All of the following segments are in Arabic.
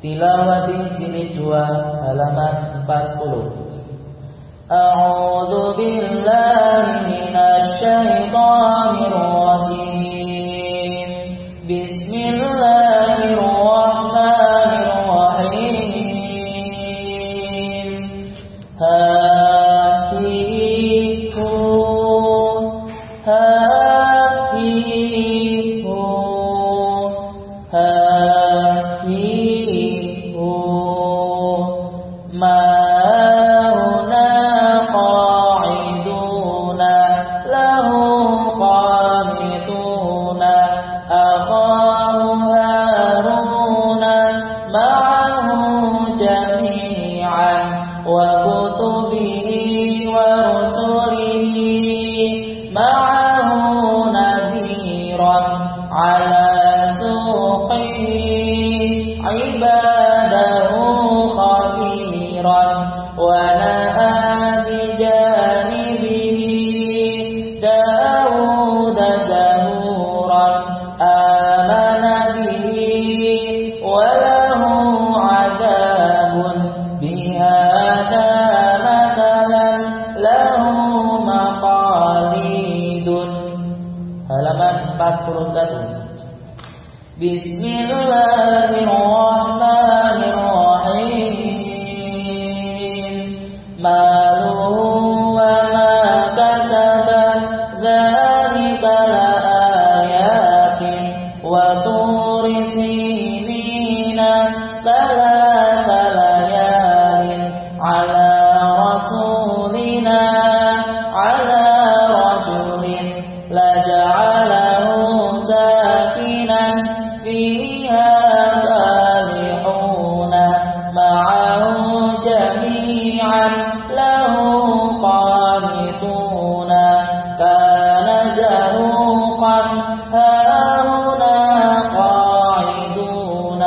Tilawati jilid 2 halaman 40 A'udzu billahi minasy syaithanir rajim Bismillahirrahmanirrahim عباده خبيرا وأنا بجانبه داود زهورا آمن به وله عذاب بهذا مثلا له مقاليد halaman 41 بسم الله الرحمن الرحيم. ماله وما كسب ذلك لآيات وتور سين جميعا له قانتون كان زروقا هاهنا قاعدون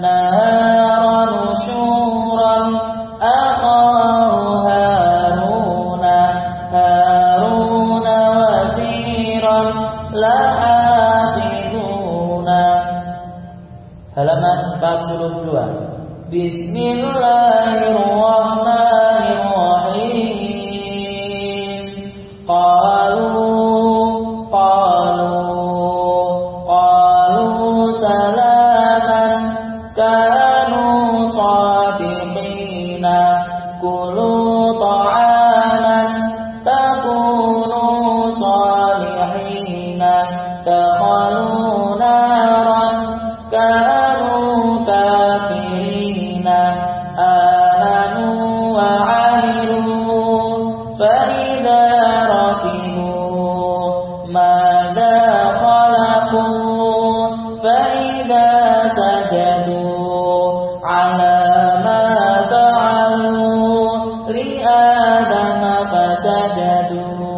نارا نشورا أخاه هارون هارون وزيرا لحافظون halaman 42 بسم الله الرحمن الرحيم قالوا قالوا قالوا سلاما كانوا صادقين. كلوا فسجدوا